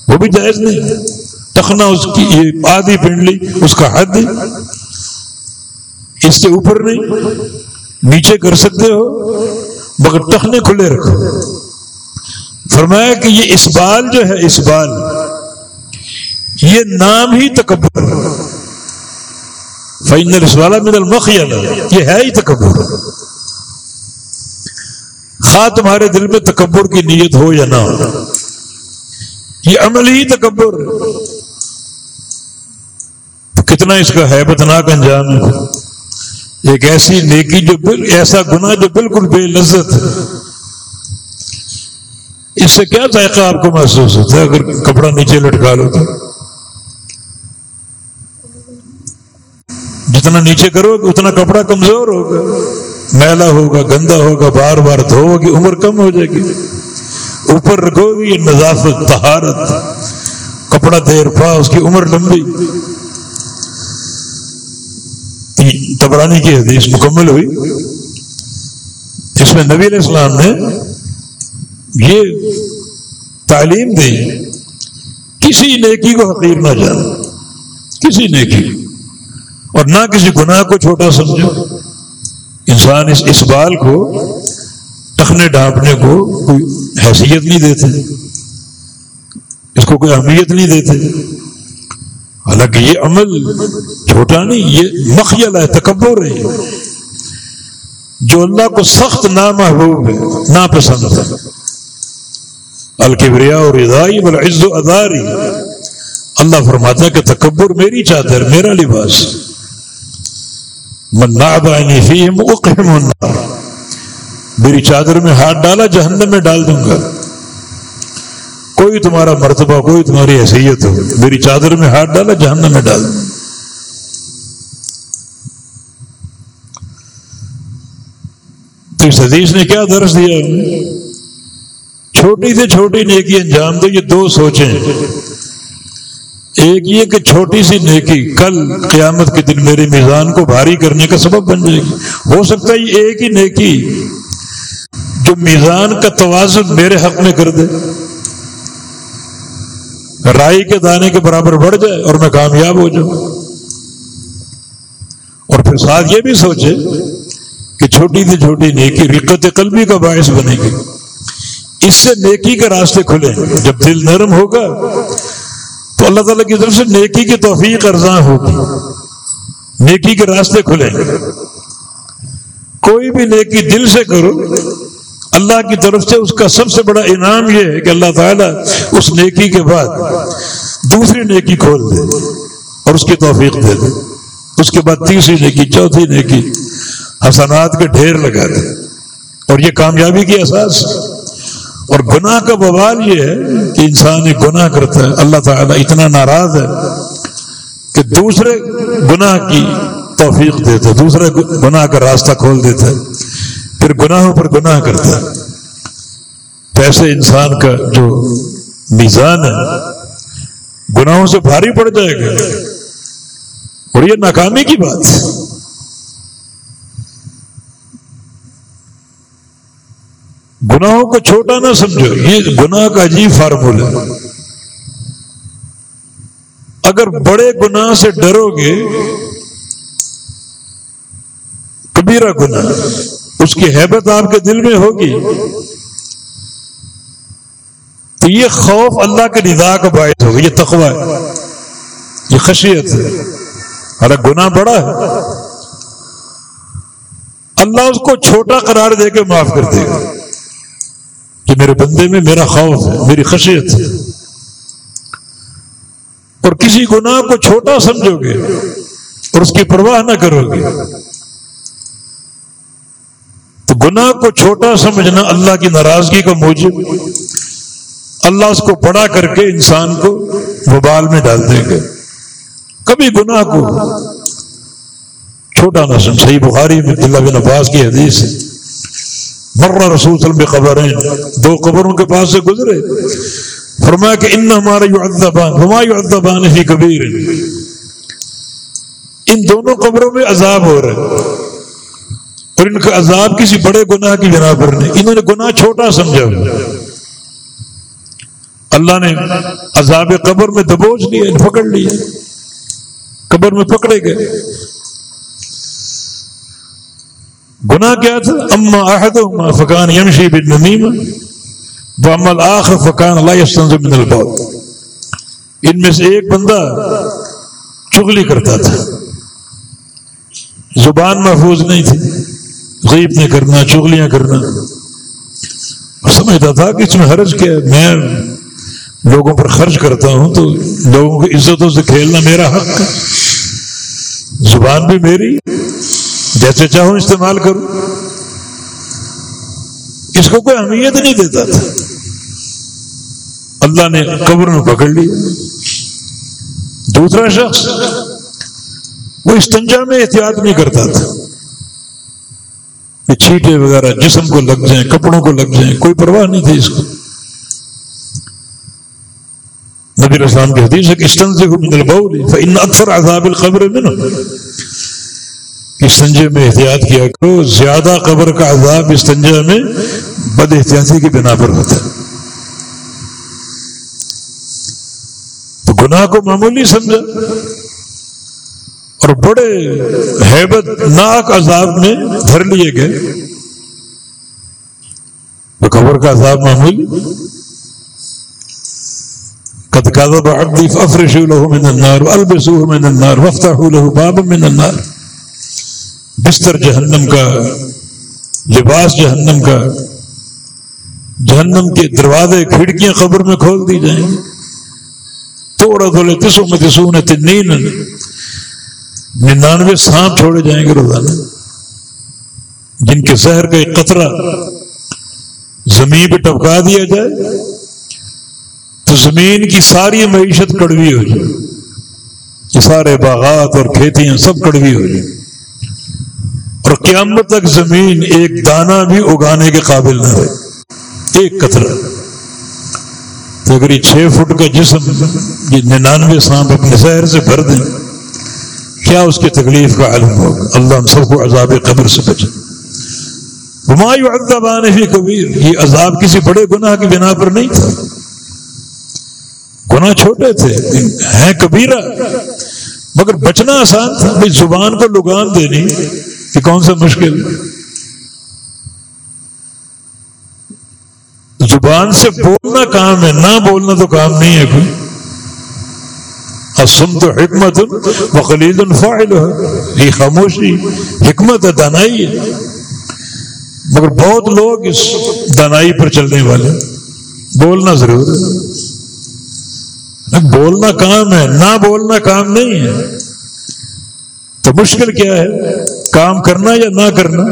وہ بھی جائز نہیں۔ ٹخنا اس کی، یہ آدھی پنڈلی اس کا حد اس سے اوپر نہیں، نیچے کر سکتے ہو، مگر ٹخنے کھلے رکھو۔ فرمایا کہ یہ اسبال جو ہے اسبال یہ نام ہی تکبر۔ فائنل اسوالا من المخیل یہ ہے ہی تکبر۔ خواہ تمہارے دل میں تکبر کی نیت ہو یا نہ ہو؟ یہ عمل ہی تکبر۔ کتنا اس کا ہے بتناک انجام ہے۔ ایک ایسی نیکی جو بل، ایسا گناہ جو بالکل بے لذت اس سے کیا ذائقہ آپ کو محسوس ہوتا ہے اگر کپڑا نیچے لٹکا لو تو؟ جتنا نیچے کرو گے، اتنا کپڑا کمزور ہوگا۔ میلا ہوگا، گندا ہوگا، بار بار دھو گی عمر کم ہو جائے گی۔ اوپر رکھو گی، یہ نظافت تہارت کپڑا دیر پا، اس کی عمر لمبی۔ تبرانی کی حدیث مکمل ہوئی اس میں نبی علیہ السلام نے یہ تعلیم دی، کسی نیکی کو حقیر نہ جانا کسی نیکی۔ اور نہ کسی گناہ کو چھوٹا سمجھو۔ انسان اس اس بال کو ٹخنے ڈھانپنے کو کوئی حیثیت نہیں دیتے، اس کو کوئی اہمیت نہیں دیتے۔ حالانکہ یہ عمل چھوٹا نہیں، یہ مخیل ہے، تکبر ہے۔ جو اللہ کو سخت نامحبوب ہے، ناپسند ہے۔ الکبریا اور ادائی بل عز و اداری۔ اللہ فرماتا ہے کہ تکبر میری چادر، میرا لباس۔ من فیم اقحم النار. میری چادر میں ہاتھ ڈالا، جہنم میں ڈال دوں گا۔ کوئی تمہارا مرتبہ، کوئی تمہاری حیثیت ہو، میری چادر میں ہاتھ ڈالا، جہنم میں ڈال۔ دوں تو اس حدیث نے کیا درس دیا؟ چھوٹی سے چھوٹی نیکی انجام دو، یہ دو سوچیں۔ ایک یہ کہ چھوٹی سی نیکی، کل قیامت کے دن میرے میزان کو بھاری کرنے کا سبب بن جائے گی۔ ہو سکتا ہے یہ ایک ہی نیکی جو میزان کا توازن میرے حق میں کر دے۔ رائی کے دانے کے برابر بڑھ جائے اور میں کامیاب ہو جاؤں۔ اور پھر ساتھ یہ بھی سوچے کہ چھوٹی سے چھوٹی نیکی رقت قلبی کا باعث بنے گی۔ اس سے نیکی کے راستے کھلے جب دل نرم ہوگا تو اللہ تعالیٰ کی طرف سے نیکی کی توفیق ارزاں ہوگی۔ نیکی کے راستے کھلیں کوئی بھی نیکی دل سے کرو، اللہ کی طرف سے اس کا سب سے بڑا انعام یہ ہے کہ اللہ تعالیٰ اس نیکی کے بعد دوسری نیکی کھول دے اور اس کی توفیق دے دے۔ اس کے بعد تیسری نیکی، چوتھی نیکی، حسنات کے ڈھیر لگا دے۔ اور یہ کامیابی کی احساس۔ اور گناہ کا بوال یہ ہے کہ انسان ایک گناہ کرتا ہے۔ اللہ تعالیٰ اتنا ناراض ہے کہ دوسرے گناہ کی توفیق دیتا ہے، دوسرے گناہ کا راستہ کھول دیتا ہے۔ پھر گناہوں پر گناہ کرتا ہے۔ پیسے انسان کا جو میزان ہے، گناہوں سے بھاری پڑ جائے گا۔ اور یہ ناکامی کی بات ہے۔ گناہوں کو چھوٹا نہ سمجھو، یہ گناہ کا عجیب فارمول ہے۔ اگر بڑے گناہ سے ڈرو گے، کبیرہ گناہ، اس کی حیبت آپ کے دل میں ہوگی۔ تو یہ خوف اللہ کے ندا کا باعث ہوگا، یہ تقوی ہے، یہ خشیت ہے۔ ارے گناہ بڑا ہے۔ اللہ اس کو چھوٹا قرار دے کے معاف کر دے گا۔ کہ میرے بندے میں میرا خوف ہے، میری خشیت ہے۔ اور کسی گناہ کو چھوٹا سمجھو گے اور اس کی پرواہ نہ کرو گے۔ تو گناہ کو چھوٹا سمجھنا اللہ کی ناراضگی کا موجب، اللہ اس کو بڑا کر کے انسان کو وبال میں ڈال دے گا۔ کبھی گناہ کو چھوٹا نہ سمجھ صحیح بخاری میں اللہ بن عباس کی حدیث ہے۔ مرہ رسول صلی اللہ خبریں دو قبروں کے پاس سے گزرے۔ فرمایا کہ ان ہمارا یو ادبان ہما یو ادبان ہی کبیر۔ ان دونوں قبروں میں عذاب ہو رہے۔ اور ان کا عذاب کسی بڑے گناہ کی بنا پر نہیں، انہوں نے گناہ چھوٹا سمجھا۔ اللہ نے عذاب قبر میں دبوچ لیا پکڑ لیا قبر میں پکڑے گئے۔ گناہ کیا تھا؟ اما احد فقان یمشی بن نمیم عمل آخر فقان اللہ من البول ان میں سے ایک بندہ چگلی کرتا تھا۔ زبان محفوظ نہیں تھی، غیب نہیں کرنا چگلیاں کرنا۔ سمجھتا تھا کہ اس میں حرج کیا میں لوگوں پر خرچ کرتا ہوں تو لوگوں کی عزتوں سے کھیلنا میرا حق۔ ہے زبان بھی میری جیسے چاہوں استعمال کروں اس کو کوئی اہمیت نہیں دیتا تھا۔ اللہ نے قبر میں پکڑ لیا۔ دوسرا شخص وہ استنجا میں احتیاط نہیں کرتا تھا۔ یہ چھیٹے وغیرہ جسم کو لگ جائیں، کپڑوں کو لگ جائیں، کوئی پرواہ نہیں تھی اس کو۔ نبی اسلام کی حدیث ہے کہ استنجا اکثر عذاب القبر میں نا استنجے میں احتیاط کیا کرو، زیادہ قبر کا عذاب استنجا میں بد احتیاطی کی بنا پر ہوتا ہے۔ تو گناہ کو معمولی سمجھا۔ اور بڑے حیبت ناک عذاب میں دھر لیے گئے۔ تو قبر کا عذاب معمولی۔ قد كذب عبدي فافرشوا له من النار، والبسوه من النار وافتحوا له بابا من النار۔ بستر جہنم کا، لباس جہنم کا، جہنم کے دروازے، کھڑکیاں قبر میں کھول دی جائیں۔ گی توڑا دھولے تسو میں تسو نے تنین ننانوے سانپ چھوڑے جائیں گے روزانہ۔ جن کے زہر کا ایک قطرہ زمین پہ ٹپکا دیا جائے، تو زمین کی ساری معیشت کڑوی ہو جائے۔ یہ سارے باغات اور کھیتیاں سب کڑوی ہو جائیں۔ اور قیامت تک زمین ایک دانہ بھی اگانے کے قابل نہ رہے۔ ایک قطرہ۔ تو اگر یہ چھ فٹ کا جسم یہ ننانوے سانپ اپنے زہر سے بھر دیں، کیا اس کی تکلیف کا علم ہوگا؟ اللہ ہم سب کو عذاب قبر سے بچے ہمایوں ادبان ہی کبیر یہ عذاب کسی بڑے گناہ کی بنا پر نہیں تھا۔ گناہ چھوٹے تھے، ہیں کبیرہ۔ مگر بچنا آسان تھا۔ بھائی زبان کو لگان دینی۔ کہ کون سا مشکل؟ زبان سے بولنا کام ہے، نہ بولنا تو کام نہیں ہے کوئی۔ سن تو حکمت وقلیل فائل ہے۔ یہ خاموشی، حکمت ہے، دانائی ہے۔ مگر بہت لوگ اس دانائی پر چلنے والے بولنا ضرور ہے۔ بولنا کام ہے، نہ بولنا کام نہیں ہے۔ تو مشکل کیا ہے؟ کام کرنا یا نہ کرنا؟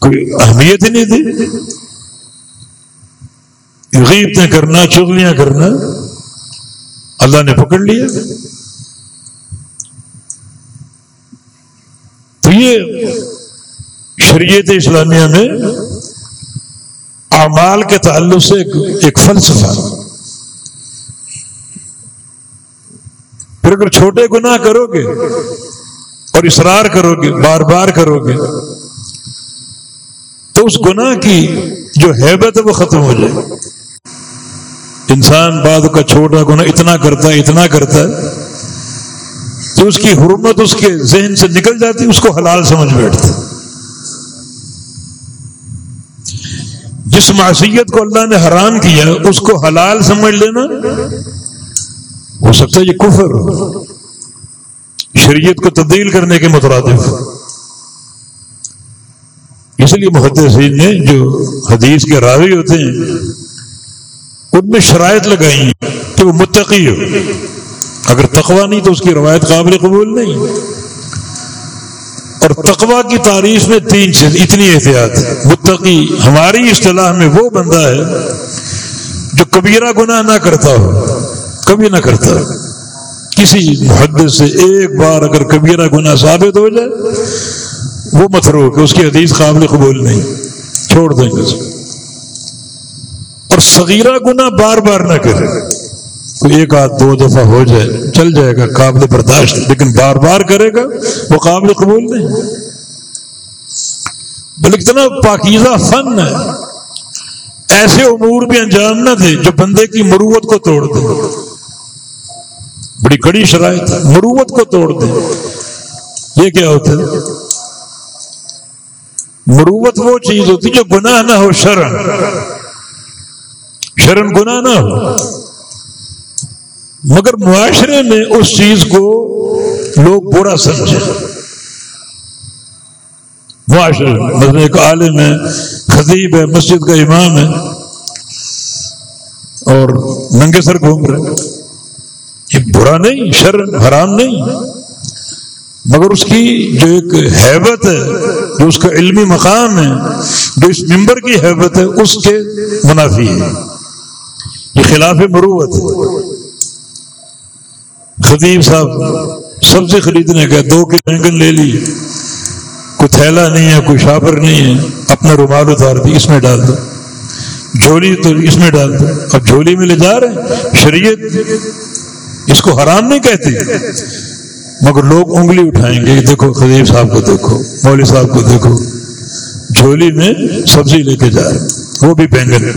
کوئی اہمیت ہی نہیں تھی غیبتیں کرنا، چغلیاں کرنا، اللہ نے پکڑ لیا۔ تو یہ شریعت اسلامیہ میں اعمال کے تعلق سے ایک فلسفہ۔ پھر اگر چھوٹے گناہ کرو گے اور اصرار کرو گے بار بار کرو گے تو اس گناہ کی جو حیبت ہے وہ ختم ہو جائے۔ انسان بعد کا چھوٹا گنا اتنا کرتا ہے، اتنا کرتا ہے تو اس کی حرمت اس کے ذہن سے نکل جاتی اس کو حلال سمجھ بیٹھتا جس معصیت کو اللہ نے حرام کیا، اس کو حلال سمجھ لینا ہو سکتا ہے یہ کفر شریعت کو تبدیل کرنے کے مترادف اس لیے محدثین نے جو حدیث کے راوی ہوتے ہیں، ان میں شرائط لگائی ہیں کہ وہ متقی ہو۔ اگر تقوا نہیں تو اس کی روایت قابل قبول نہیں۔ اور تقوا کی تعریف میں تین چیز، اتنی احتیاط۔ متقی ہماری اصطلاح میں وہ بندہ ہے جو کبیرہ گناہ نہ کرتا ہو۔ کبھی نہ کرتا۔ کسی محدث سے ایک بار اگر کبیرہ گناہ ثابت ہو جائے، وہ مت روک اس کی حدیث قابل قبول نہیں۔ چھوڑ دیں گے۔ اور صغیرہ گناہ بار بار نہ کرے۔ کوئی ایک آدھ، دو دفعہ ہو جائے، چل جائے گا، قابل برداشت، لیکن بار بار کرے گا، وہ قابل قبول نہیں۔ بلکہ اتنا پاکیزہ فن ہے۔ ایسے امور بھی انجام نہ دے جو بندے کی مروت کو توڑ دے۔ بڑی کڑی شرائط مروت کو توڑ دے۔ یہ کیا ہوتا ہے؟ مروت وہ چیز ہوتی جو گناہ نہ ہو، شرن۔ شرن گناہ نہ ہو۔ مگر معاشرے میں اس چیز کو لوگ برا سمجھے معاشرے مثلا مطلب ایک عالم ہے، خطیب ہے، مسجد کا امام ہے اور ننگے سر گھوم رہے برا نہیں شرن حرام نہیں۔ مگر اس کی جو ایک حیبت ہے، جو اس کا علمی مقام ہے، جو اس ممبر کی حیبت ہے، اس کے منافی ہے۔ یہ خلاف مروت ہے۔ خطیب صاحب سبزی خریدنے کا دو کے بینگن لے لی۔ کوئی تھیلا نہیں ہے، کوئی شاپر نہیں ہے۔ اپنا رومال اتار دی، اس میں ڈال دو۔ جھولی تو اس میں ڈال دو۔ اب جھولی میں لے جا رہے ہیں۔ شریعت اس کو حرام نہیں کہتی۔ مگر لوگ انگلی اٹھائیں گے، دیکھو خدیب صاحب کو دیکھو، مولوی صاحب کو دیکھو۔ جھولی میں سبزی لے کے جا وہ بھی بینگن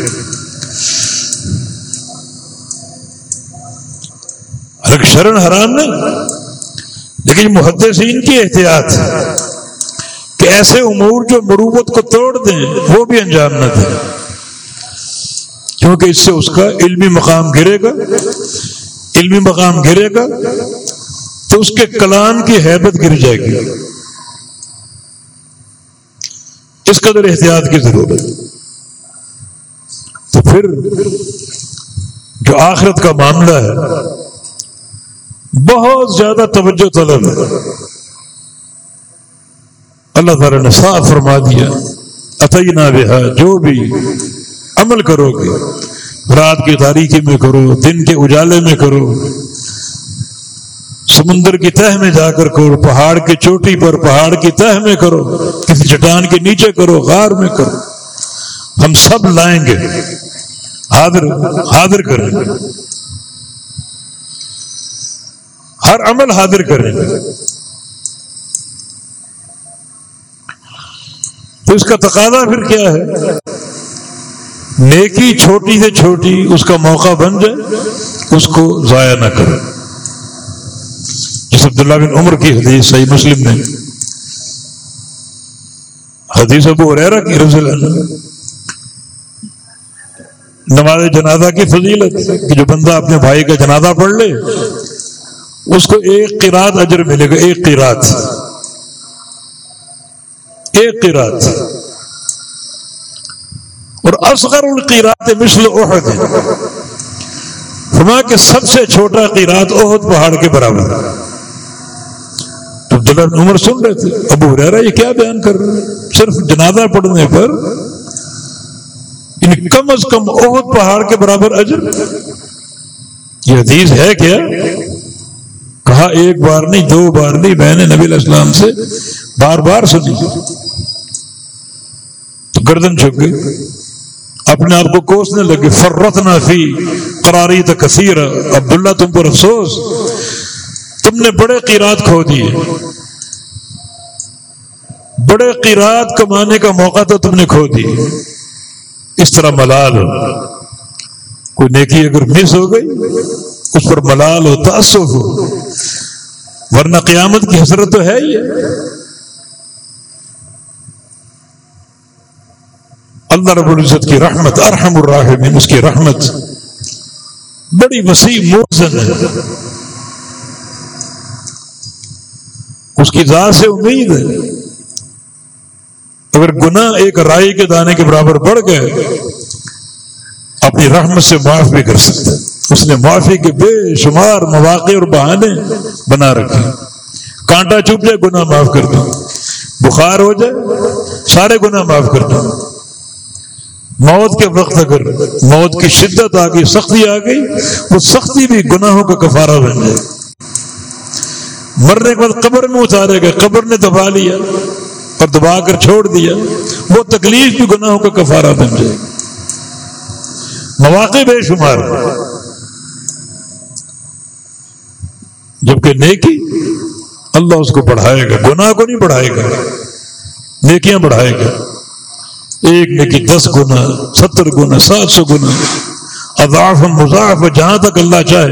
شرن حرام نہیں، لیکن محدثین کی احتیاط کہ ایسے امور جو مروبت کو توڑ دیں، وہ بھی انجام نہ دیں۔ کیونکہ اس سے اس کا علمی مقام گرے گا۔ علمی مقام گرے گا تو اس کے کلام کی حیبت گر جائے گی۔ اس قدر احتیاط کی ضرورت۔ تو پھر جو آخرت کا معاملہ ہے، بہت زیادہ توجہ طلب۔ ہے اللہ تعالی نے صاف فرما دیا عطینا بہا، جو بھی عمل کرو گے۔ رات کی تاریخی میں کرو، دن کے اجالے میں کرو۔ سمندر کی تہ میں جا کر کرو، پہاڑ کی چوٹی پر پہاڑ کی تہ میں کرو۔ کسی چٹان کے نیچے کرو، غار میں کرو۔ ہم سب لائیں گے۔ حاضر حاضر کریں۔ گے ہر عمل حاضر کریں۔ گے تو اس کا تقاضا پھر کیا ہے؟ نیکی چھوٹی سے چھوٹی اس کا موقع بن جائے، اس کو ضائع نہ کرے۔ جس عبداللہ بن عمر کی حدیث صحیح مسلم نے حدیث ابو ریرا کی رضی اللہ نماز جنازہ کی فضیلت کہ جو بندہ اپنے بھائی کا جنازہ پڑھ لے، اس کو ایک قرات اجر ملے گا، ایک قرات ایک قرات اصغر القیرات مثل احد۔ فرما کہ سب سے چھوٹا قیرات احد پہاڑ کے برابر۔ عبداللہ عمر سن رہے تھے۔ ابو رہا یہ کیا بیان کر رہے صرف جنازہ پڑھنے پر۔ یعنی کم از کم احد پہاڑ کے برابر اجر۔ یہ حدیث ہے کیا؟ کہا ایک بار نہیں، دو بار نہیں۔ میں نے نبی علیہ السلام سے بار بار سنی۔ تو گردن چھپ گئی۔ اپنے آپ کو کوسنے لگے فرت نہ فی قراری کثیر۔ عبداللہ، تم پر افسوس؟ تم نے بڑے قیرات کھو دیے۔ بڑے قیرات کمانے کا موقع تو تم نے کھو دی۔ اس طرح ملال، کوئی نیکی اگر مس ہو گئی، اس پر ملال ہو تاسف ہو۔ ورنہ قیامت کی حسرت تو ہے ہی۔ اللہ رب العزت کی رحمت، ارحم الراحمین، اس کی رحمت۔ بڑی وسیع موزن ہے۔ اس کی ذات سے امید ہے۔ اگر گناہ ایک رائی کے دانے کے برابر بڑھ گئے، اپنی رحمت سے معاف بھی کر سکتے۔ اس نے معافی کے بے شمار مواقع اور بہانے بنا رکھے۔ کانٹا چپ جائے گناہ معاف کر دو بخار ہو جائے، سارے گناہ معاف کر دو موت کے وقت اگر موت کی شدت آ گئی، سختی آ گئی وہ سختی بھی گناہوں کا کفارہ بن جائے مرنے کے بعد قبر میں اتارے گا قبر نے دبا لیا اور دبا کر چھوڑ دیا۔ وہ تکلیف بھی گناہوں کا کفارہ بن جائے مواقع بے شمار۔ جبکہ نیکی اللہ اس کو بڑھائے گا، گناہ کو نہیں بڑھائے گا، نیکیاں بڑھائے گا۔ ایک نیکی دس گنا، ستر گنا، سات سو گنا۔ اضاف مضاف جہاں تک اللہ چاہے،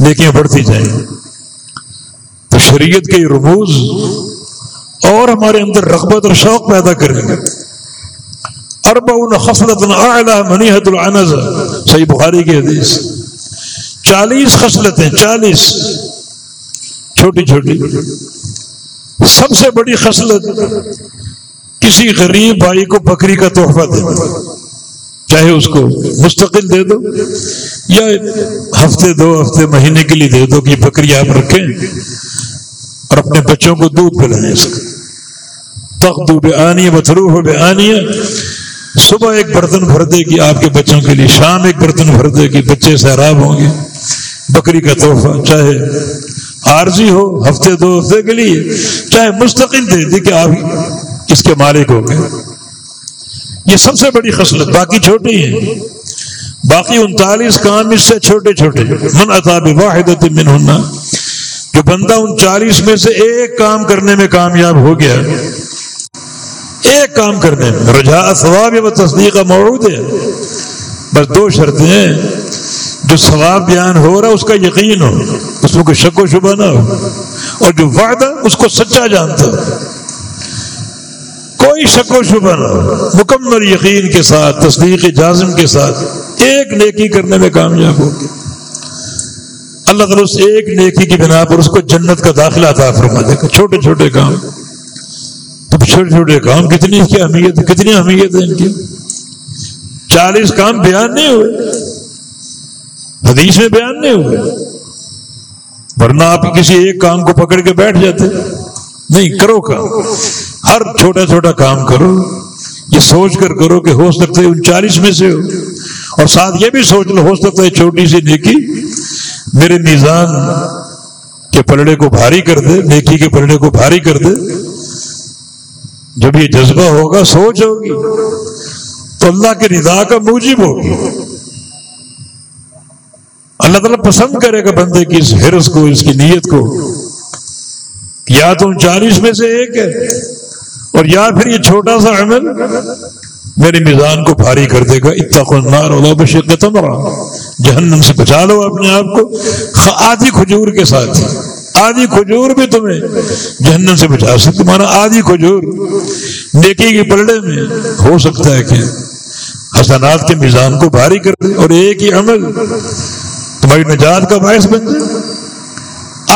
نیکیاں بڑھتی جائیں۔ تو شریعت کے رموز اور ہمارے اندر رغبت اور شوق پیدا کریں۔ گے اربا خصلت منیحت العنز صحیح بخاری کی حدیث۔ چالیس خصلتیں، چالیس۔ چھوٹی چھوٹی۔ سب سے بڑی خصلت کسی غریب بھائی کو بکری کا تحفہ دے۔ دو چاہے اس کو مستقل دے دو، یا ہفتے، دو ہفتے، مہینے کے لیے دے دو کہ بکری آپ رکھیں اور اپنے بچوں کو دودھ پلائیں اس کا تخت بے آنی متروح بے آنی صبح ایک برتن بھر دے گی آپ کے بچوں کے لیے، شام ایک برتن بھر دے گی بچے سیراب ہوں گے۔ بکری کا تحفہ، چاہے عارضی ہو، ہفتے، دو ہفتے کے لیے، چاہے مستقل دے دی کہ آپ اس کے مالک ہو گئے یہ سب سے بڑی خصلت، باقی چھوٹی ہیں۔ باقی انتالیس کام اس سے چھوٹے چھوٹے۔ من اطاب واحد من ہونا جو بندہ ان چالیس میں سے ایک کام کرنے میں کامیاب ہو گیا، ایک کام کرنے میں رجا ثواب و تصدیق کا موجود ہے۔ بس دو شرطیں ہیں۔ جو ثواب بیان ہو رہا ہے، اس کا یقین ہو، اس میں کوئی شک و شبہ نہ ہو۔ اور جو وعدہ، اس کو سچا جانتا ہو۔ کوئی شک و شبہ نہ ہو۔ مکمل یقین کے ساتھ، تصدیق جازم کے ساتھ ایک نیکی کرنے میں کامیاب ہو گیا اللہ تعالیٰ اس ایک نیکی کی بنا پر اس کو جنت کا داخلہ تھا فرما دے۔ گا چھوٹے چھوٹے کام۔ تو چھوٹے چھوٹے کام کتنی کی اہمیت، کتنی اہمیت ہے ان کی؟ چالیس کام بیان نہیں ہوئے۔ حدیث میں بیان نہیں ہوئے۔ ورنہ آپ کسی ایک کام کو پکڑ کے بیٹھ جاتے۔ نہیں، کرو کام۔ ہر چھوٹا چھوٹا کام کرو یہ سوچ کر کرو کہ ہو سکتا ہے ان چالیس میں سے ہو۔ اور ساتھ یہ بھی سوچ لو، ہو سکتا ہے چھوٹی سی نیکی۔ میرے میزان کے پلڑے کو بھاری کر دے، نیکی کے پلڑے کو بھاری کر دے۔ جب یہ جذبہ ہوگا، سوچ ہوگی۔ تو اللہ کے رضا کا موجب ہوگی۔ اللہ تعالیٰ پسند کرے گا بندے کی اس حرص کو، اس کی نیت کو۔ یا تو چالیس میں سے ایک ہے۔ اور یا پھر یہ چھوٹا سا عمل میرے میزان کو بھاری کر دے گا، اتنا رہا جہنم سے بچا لو اپنے آپ کو۔ آدھی کھجور کے ساتھ۔ آدھی کھجور بھی تمہیں جہنم سے بچا سکتے۔ تمہارا آدھی کھجور۔ نیکی کے پلڑے میں ہو سکتا ہے کہ حسنات کے میزان کو بھاری کر دے اور ایک ہی عمل تمہاری نجات کا باعث بن جائے۔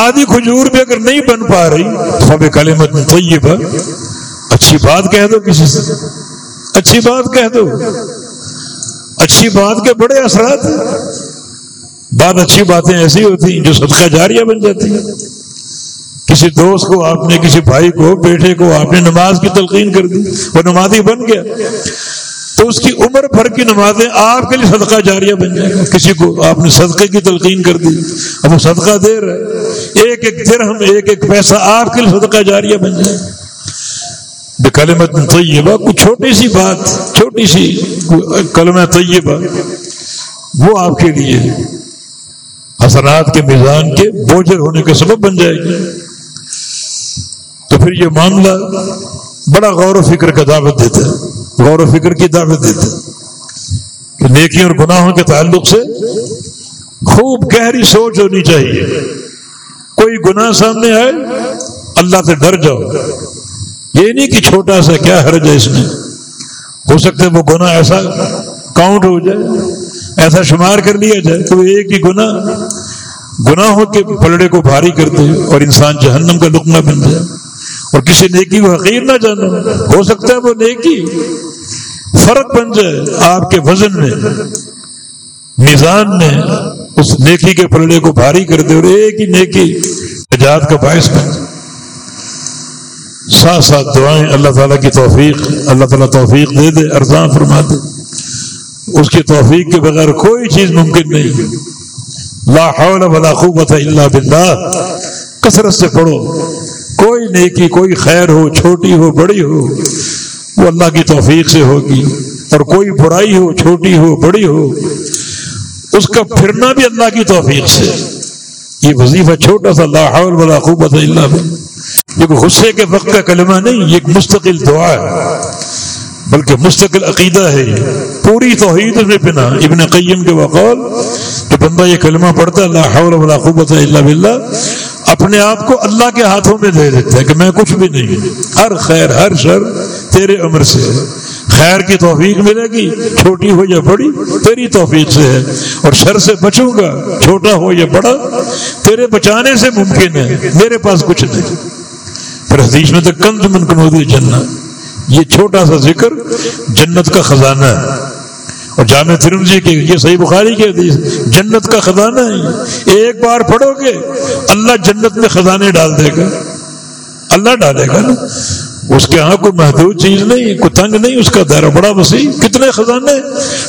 آدھی کھجور بھی اگر نہیں بن پا رہی فب کلمت میں طیبہ۔ اچھی بات کہہ دو کسی سے۔ اچھی بات کہہ دو۔ اچھی بات کے بڑے اثرات بات اچھی باتیں ایسی ہوتی جو صدقہ جاریہ بن جاتی ہیں۔ کسی دوست کو، آپ نے کسی بھائی کو، بیٹے کو آپ نے نماز کی تلقین کر دی، وہ نمازی بن گیا۔ تو اس کی عمر بھر کی نمازیں آپ کے لیے صدقہ جاریہ بن جائے گا کسی کو آپ نے صدقے کی تلقین کر دی، اب وہ صدقہ دے رہے ایک ایک درہم، ایک ایک پیسہ آپ کے لیے صدقہ جاریہ بن جائے۔ گا کلمت طیبہ، کوئی چھوٹی سی بات، چھوٹی سی کلم طیبہ، وہ آپ کے لیے حسنات کے میزان کے بوجھر ہونے کا سبب بن جائے گی۔ تو پھر یہ معاملہ بڑا غور و فکر کا دعوت دیتا ہے۔ غور و فکر کی دعوت دیتا ہے کہ نیکی اور گناہوں کے تعلق سے خوب گہری سوچ ہونی چاہیے۔ کوئی گناہ سامنے آئے، اللہ سے ڈر جاؤ۔ یہ نہیں کہ چھوٹا سا کیا حرج ہے اس میں۔ ہو سکتا ہے وہ گناہ ایسا کاؤنٹ ہو جائے، ایسا شمار کر لیا جائے تو ایک ہی گناہ گناہوں کے پلڑے کو بھاری کر دے اور انسان جہنم کا لقمہ بن جائے۔ اور کسی نیکی کو حقیر نہ جانا ہو سکتا ہے وہ نیکی فرق بن جائے آپ کے وزن میں، میزان میں، اس نیکی کے پلڑے کو بھاری کر دے اور ایک ہی نیکی نجات کا باعث بن جائے۔ ساتھ ساتھ دعائیں، اللہ تعالیٰ کی توفیق، اللہ تعالیٰ توفیق دے دے ارزاں فرما دے۔ اس کی توفیق کے بغیر کوئی چیز ممکن نہیں۔ لا حول ولا قوت الا باللہ۔ کثرت سے پڑھو۔ کوئی نیکی، کوئی خیر ہو، چھوٹی ہو، بڑی ہو، وہ اللہ کی توفیق سے ہوگی۔ اور کوئی برائی ہو، چھوٹی ہو، بڑی ہو، اس کا پھرنا بھی اللہ کی توفیق سے۔ یہ وظیفہ چھوٹا سا، لا حول ولا قوت الا باللہ۔ یہ غصے کے وقت کا کلمہ نہیں، یہ ایک مستقل دعا ہے، بلکہ مستقل عقیدہ ہے، پوری توحید میں پنا ابن قیم کے وقول کہ بندہ یہ کلمہ پڑھتا ہے اللہ حول ولا قوت الا باللہ، اپنے آپ کو اللہ کے ہاتھوں میں دے دیتا ہے کہ میں کچھ بھی نہیں، ہر خیر، ہر شر تیرے عمر سے ہے۔ خیر کی توفیق ملے گی، چھوٹی ہو یا بڑی، تیری توفیق سے ہے۔ اور شر سے بچوں گا، چھوٹا ہو یا بڑا، تیرے بچانے سے ممکن ہے، میرے پاس کچھ نہیں۔ پھر حدیث میں تو کنز من کنودی جنت۔ یہ چھوٹا سا ذکر جنت کا خزانہ ہے۔ اور جامع ترمزی کی یہ صحیح بخاری کے حدیث، جنت کا خزانہ ہے۔ ایک بار پڑھو گے، اللہ جنت میں خزانے ڈال دے گا۔ اللہ ڈالے گا نا۔ اس کے ہاں کوئی محدود چیز نہیں، کوئی تنگ نہیں، اس کا دائرہ بڑا وسیع۔ کتنے خزانے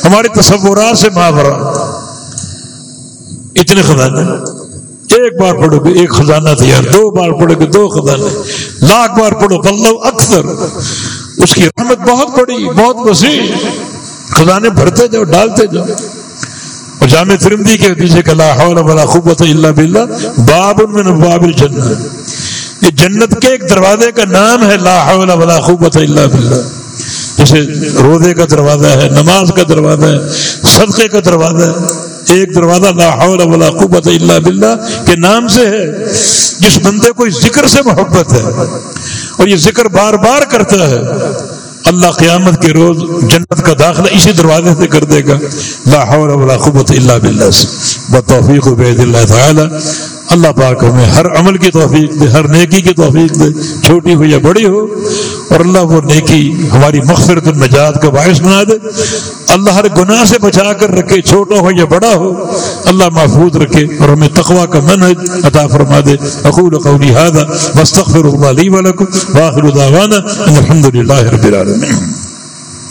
ہمارے تصورات سے ماورا اتنے خزانے ایک بار پڑھو گے، ایک خزانہ تیار، دو بار پڑھو گے، دو خزانے۔ لاکھ بار پڑھو بلو اکثر۔ اس کی رحمت بہت بڑی، بہت وسیع۔ خزانے بھرتے جاؤ، ڈالتے جاؤ۔ اور جامع فرمدی کے پیچھے کہ لا حول ولا قوت الا باللہ، باب من باب الجنہ۔ یہ جنت کے ایک دروازے کا نام ہے لا حول ولا قوت الا باللہ۔ جیسے روزے کا دروازہ ہے، نماز کا دروازہ ہے، صدقے کا دروازہ ہے۔ ایک دروازہ لا حول ولا قوت الا باللہ کے نام سے ہے، جس بندے کو اس ذکر سے محبت ہے۔ اور یہ ذکر بار بار کرتا ہے۔ اللہ قیامت کے روز جنت کا داخلہ اسی دروازے سے کر دے گا۔ لا حول ولا قوت الا باللہ۔ سے بتوفیق بید اللہ تعالی۔ اللہ پاک ہمیں ہر عمل کی توفیق دے، ہر نیکی کی توفیق دے، چھوٹی ہو یا بڑی ہو، اور اللہ وہ نیکی ہماری مغفرت النجات کا باعث بنا دے۔ اللہ ہر گناہ سے بچا کر رکھے، چھوٹا ہو یا بڑا ہو، اللہ محفوظ رکھے اور ہمیں تقوا کا منحج عطا فرما دے۔ اقول قولی هذا واستغفر الله لي ولكم واخر دعوانا الحمد لله رب العالمين